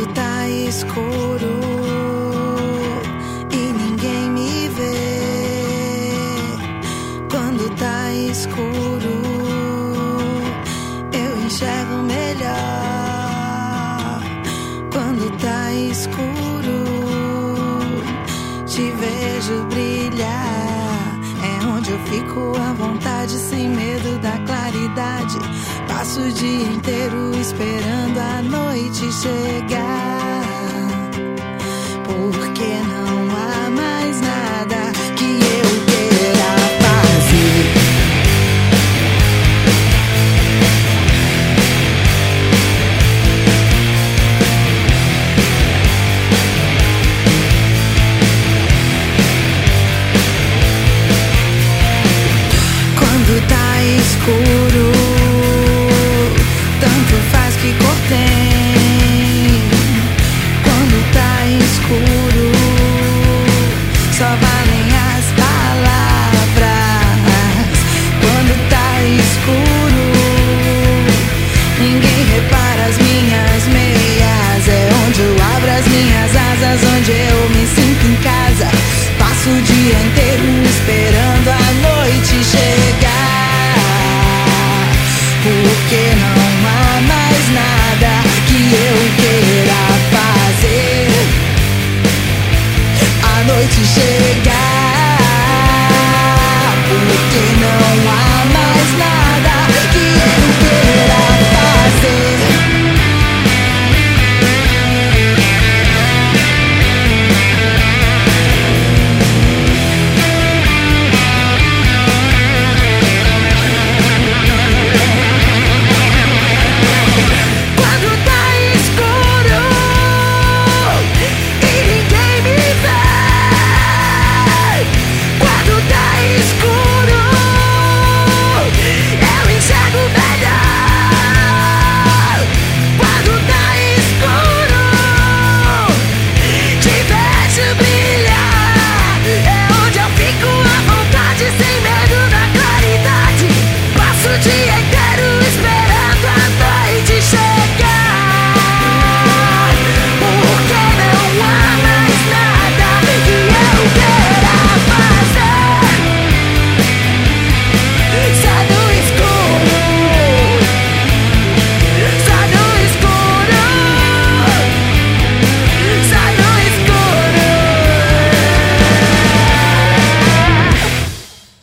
Quando tá escuro e ninguém me vê. Quando tá escuro, eu enxergo melhor. Quando tá escuro, te vejo brilhar. É onde eu fico à vontade, sem medo da claridade. Passo o dia inteiro esperando a noite chegar. Porque não há mais nada que eu queira fazer. Quando tá escuro. repara as minhas meias. É onde eu abro as minhas asas Onde eu me sinto em casa. Passo o dia inteiro esperando a noite chegar. Por que não